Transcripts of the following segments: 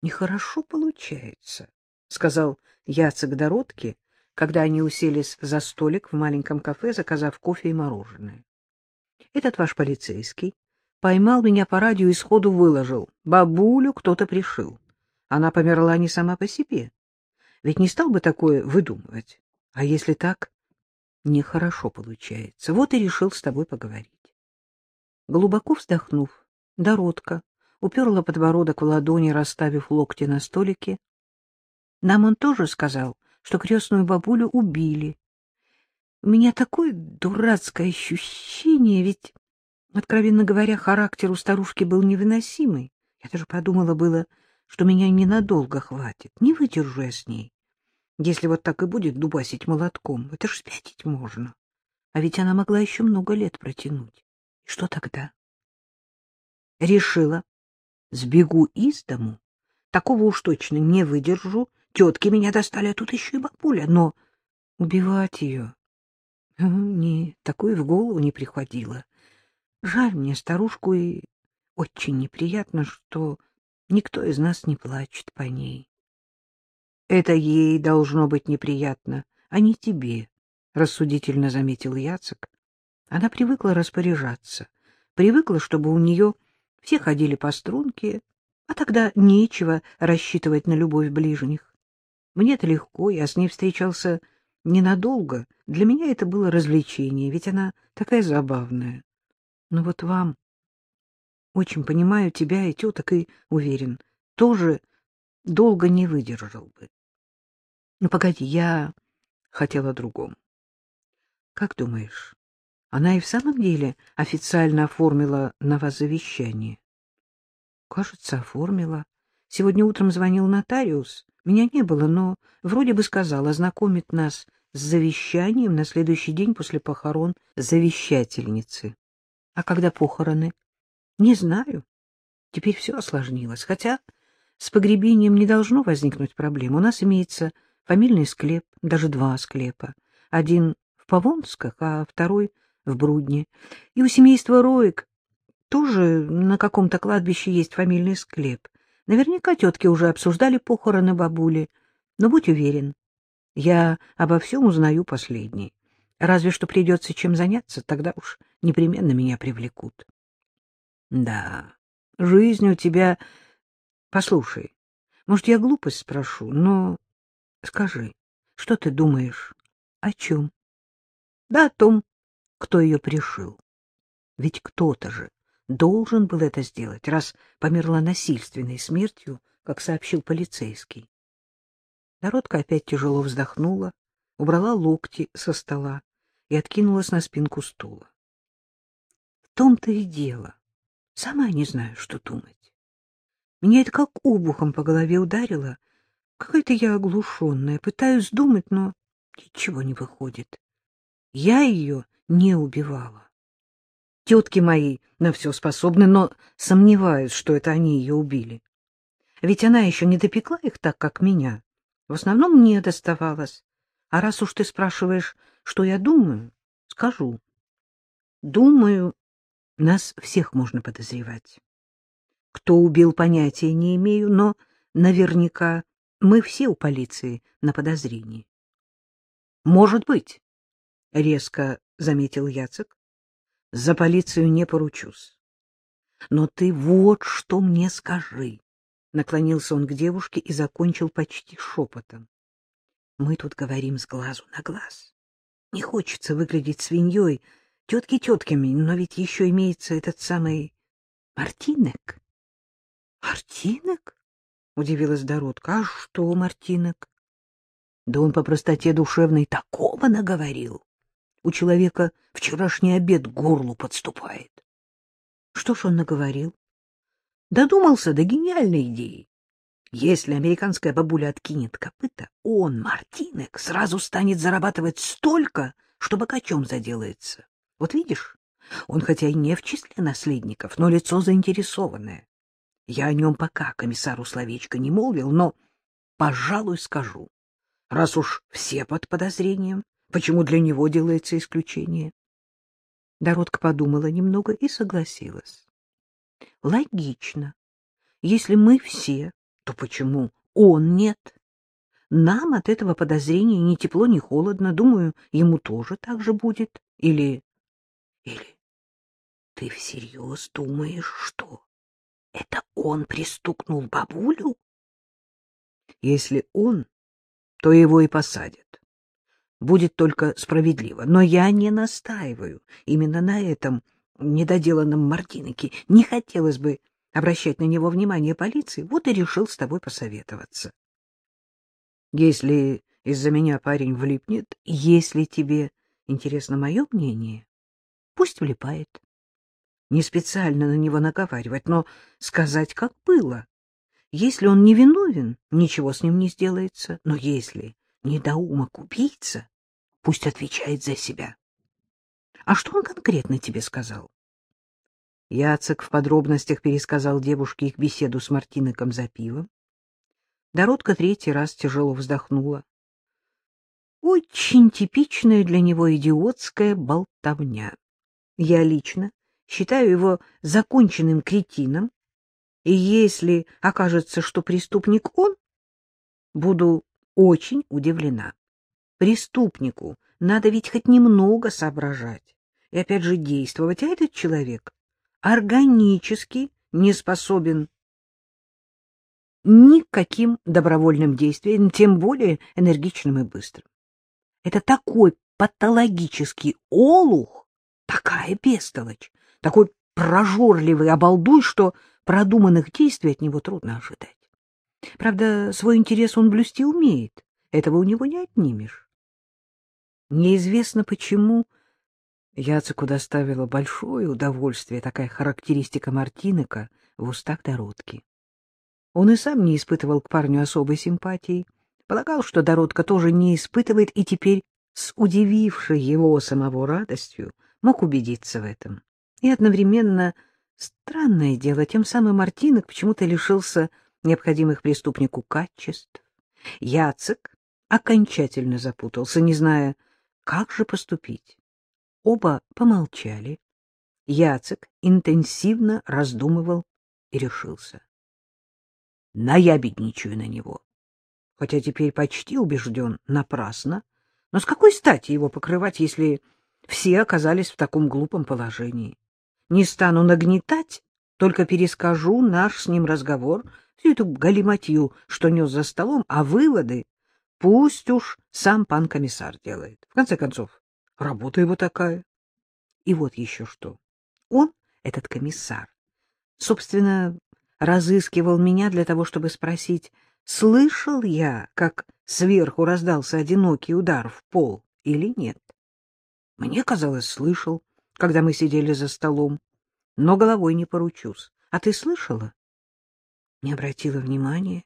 — Нехорошо получается, — сказал Яцек Дородке, когда они уселись за столик в маленьком кафе, заказав кофе и мороженое. — Этот ваш полицейский поймал меня по радио и сходу выложил. Бабулю кто-то пришил. Она померла не сама по себе. Ведь не стал бы такое выдумывать. А если так, нехорошо получается. Вот и решил с тобой поговорить. Глубоко вздохнув, Дородка уперла подбородок в ладони, расставив локти на столике. Нам он тоже сказал, что крестную бабулю убили. У меня такое дурацкое ощущение, ведь, откровенно говоря, характер у старушки был невыносимый. Я даже подумала было, что меня ненадолго хватит, не выдержу я с ней. Если вот так и будет дубасить молотком, это ж спятить можно. А ведь она могла еще много лет протянуть. И что тогда? Решила, Сбегу из дому. Такого уж точно не выдержу. Тетки меня достали, а тут еще и бабуля. Но убивать ее... Не, такое в голову не приходило. Жаль мне старушку, и очень неприятно, что никто из нас не плачет по ней. Это ей должно быть неприятно, а не тебе, — рассудительно заметил Яцек. Она привыкла распоряжаться, привыкла, чтобы у нее все ходили по струнке, а тогда нечего рассчитывать на любовь ближних. Мне-то легко, я с ней встречался ненадолго. Для меня это было развлечение, ведь она такая забавная. Но вот вам... Очень понимаю тебя и теток, и уверен, тоже долго не выдержал бы. Ну, погоди, я хотела о другом. Как думаешь, она и в самом деле официально оформила на вас завещание? Кажется, оформила. Сегодня утром звонил нотариус. Меня не было, но вроде бы сказал, ознакомит нас с завещанием на следующий день после похорон завещательницы. А когда похороны? Не знаю. Теперь все осложнилось. Хотя с погребением не должно возникнуть проблем. У нас имеется фамильный склеп, даже два склепа. Один в Павонсках, а второй в Брудне. И у семейства Роек тоже на каком-то кладбище есть фамильный склеп. Наверняка тетки уже обсуждали похороны бабули. Но будь уверен, я обо всем узнаю последний. Разве что придется чем заняться, тогда уж непременно меня привлекут. Да, жизнь у тебя... Послушай, может, я глупость спрошу, но скажи, что ты думаешь? О чем? Да о том, кто ее пришил. Ведь кто-то же должен был это сделать, раз померла насильственной смертью, как сообщил полицейский. Народка опять тяжело вздохнула, убрала локти со стола и откинулась на спинку стула. В том-то и дело. Сама не знаю, что думать. Меня это как обухом по голове ударило. Какая-то я оглушенная, пытаюсь думать, но ничего не выходит. Я ее не убивала. Тетки мои на все способны, но сомневаюсь, что это они ее убили. Ведь она еще не допекла их так, как меня. В основном мне доставалось. А раз уж ты спрашиваешь, что я думаю, скажу. Думаю, нас всех можно подозревать. Кто убил, понятия не имею, но наверняка мы все у полиции на подозрении. — Может быть, — резко заметил Яцек. — За полицию не поручусь. — Но ты вот что мне скажи. Наклонился он к девушке и закончил почти шепотом. — Мы тут говорим с глазу на глаз. Не хочется выглядеть свиньей, тетки тетками, но ведь еще имеется этот самый Мартинек. — Мартинек? — удивилась Доротка. — А что Мартинек? Да он по простоте душевной такого наговорил. У человека вчерашний обед горлу подступает. Что ж он наговорил? Додумался до гениальной идеи. Если американская бабуля откинет копыта, он, Мартинек, сразу станет зарабатывать столько, что богачом заделается. Вот видишь, он хотя и не в числе наследников, но лицо заинтересованное. Я о нем пока комиссару словечко не молвил, но, пожалуй, скажу. Раз уж все под подозрением, Почему для него делается исключение? Доротка подумала немного и согласилась. Логично. Если мы все, то почему он нет? Нам от этого подозрения ни тепло, ни холодно. Думаю, ему тоже так же будет. Или... Или... Ты всерьез думаешь, что это он пристукнул бабулю? Если он, то его и посадят. Будет только справедливо. Но я не настаиваю именно на этом недоделанном Мартинике. Не хотелось бы обращать на него внимание полиции, вот и решил с тобой посоветоваться. Если из-за меня парень влипнет, если тебе интересно мое мнение, пусть влипает. Не специально на него наговаривать, но сказать, как было. Если он не виновен, ничего с ним не сделается. Но если недоумок убийца, пусть отвечает за себя. А что он конкретно тебе сказал? Яцек в подробностях пересказал девушке их беседу с Мартиныком за пивом. Доротка третий раз тяжело вздохнула. Очень типичная для него идиотская болтовня. Я лично считаю его законченным кретином, и если окажется, что преступник он, буду очень удивлена. Преступнику надо ведь хоть немного соображать и опять же действовать, а этот человек органически не способен никаким добровольным действием, тем более энергичным и быстрым. Это такой патологический олух, такая бестолочь, такой прожорливый обалдуй, что продуманных действий от него трудно ожидать. Правда, свой интерес он блюсти умеет, этого у него не отнимешь. Неизвестно почему Яцеку доставила большое удовольствие такая характеристика Мартинека в устах Дородки. Он и сам не испытывал к парню особой симпатии, полагал, что Дородка тоже не испытывает, и теперь, с удивившей его самого радостью, мог убедиться в этом. И одновременно, странное дело, тем самым Мартинок почему-то лишился необходимых преступнику качеств. Яцек окончательно запутался, не зная, как же поступить. Оба помолчали. Яцек интенсивно раздумывал и решился. Наябедничаю на него. Хотя теперь почти убежден напрасно. Но с какой стати его покрывать, если все оказались в таком глупом положении? Не стану нагнетать, только перескажу наш с ним разговор, всю эту галиматью, что нес за столом, а выводы пусть уж сам пан комиссар делает. В конце концов, Работа его такая. И вот еще что. Он, этот комиссар, собственно, разыскивал меня для того, чтобы спросить, слышал я, как сверху раздался одинокий удар в пол или нет. Мне казалось, слышал, когда мы сидели за столом, но головой не поручусь. А ты слышала? Не обратила внимания.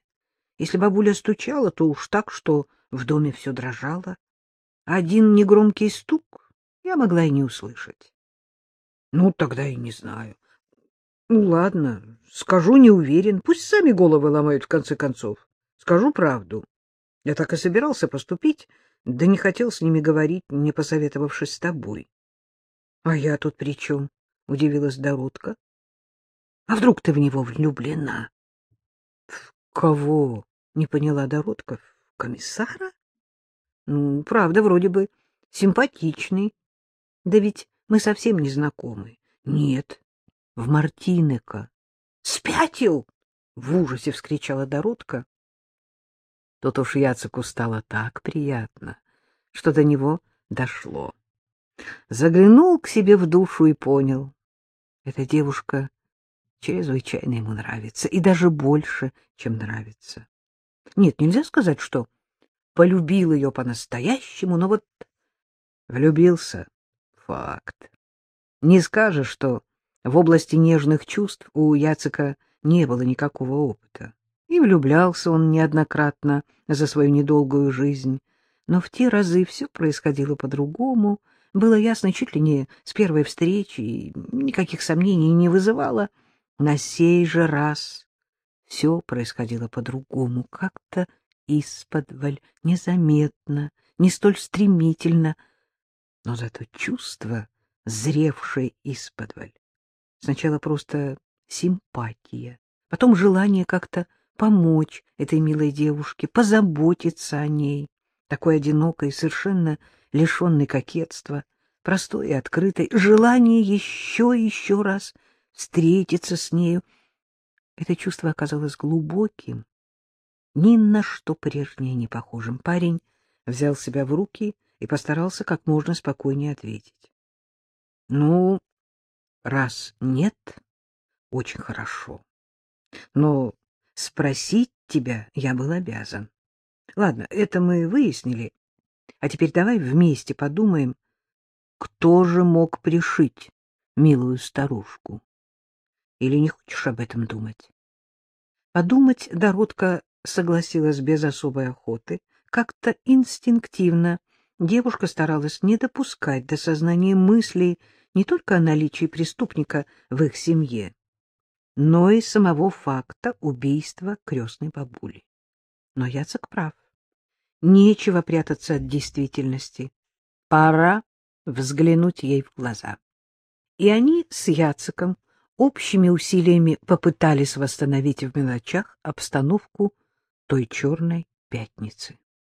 Если бабуля стучала, то уж так, что в доме все дрожало. Один негромкий стук я могла и не услышать. Ну, тогда и не знаю. Ну, ладно, скажу не уверен. Пусть сами головы ломают, в конце концов. Скажу правду. Я так и собирался поступить, да не хотел с ними говорить, не посоветовавшись с тобой. — А я тут при чем? — удивилась Доротка. — А вдруг ты в него влюблена? — кого? — не поняла Доротка. — В комиссара? Ну, правда, вроде бы симпатичный. Да ведь мы совсем не знакомы. Нет, в Мартинека. Спятил! В ужасе вскричала Доротка. Тут уж Яцеку стало так приятно, что до него дошло. Заглянул к себе в душу и понял. Эта девушка чрезвычайно ему нравится, и даже больше, чем нравится. Нет, нельзя сказать, что полюбил ее по-настоящему, но вот влюбился — факт. Не скажешь, что в области нежных чувств у Яцека не было никакого опыта. И влюблялся он неоднократно за свою недолгую жизнь. Но в те разы все происходило по-другому. Было ясно чуть ли не с первой встречи, никаких сомнений не вызывало. На сей же раз все происходило по-другому, как-то исподволь, незаметно, не столь стремительно, но зато чувство, зревшее исподволь. Сначала просто симпатия, потом желание как-то помочь этой милой девушке, позаботиться о ней, такой одинокой, совершенно лишенной кокетства, простой и открытой, желание еще и еще раз встретиться с нею. Это чувство оказалось глубоким, ни на что прежнее не похожим. Парень взял себя в руки и постарался как можно спокойнее ответить. — Ну, раз нет, очень хорошо. Но спросить тебя я был обязан. Ладно, это мы выяснили. А теперь давай вместе подумаем, кто же мог пришить милую старушку. Или не хочешь об этом думать? Подумать Доротка согласилась без особой охоты. Как-то инстинктивно девушка старалась не допускать до сознания мыслей не только о наличии преступника в их семье, но и самого факта убийства крестной бабули. Но Яцек прав. Нечего прятаться от действительности. Пора взглянуть ей в глаза. И они с Яцеком общими усилиями попытались восстановить в мелочах обстановку той черной пятницы.